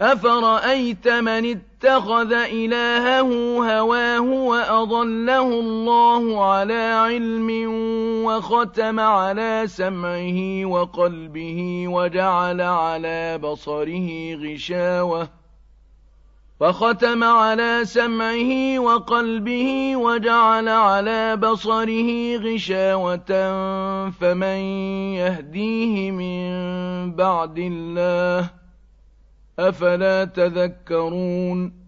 أَفَرَأَيْتَ مَنِ اتَّخَذَ إِلَٰهَهُ هَوَاهُ وَأَضَلَّهُ اللَّهُ عَلَىٰ عِلْمٍ وَخَتَمَ عَلَىٰ سَمْعِهِ وَقَلْبِهِ وَجَعَلَ عَلَىٰ بَصَرِهِ غِشَاوَةً وختم على سمعه وقلبه وجعل على بصره غشاوة فمن يهديه من بعد الله أفلا تذكرون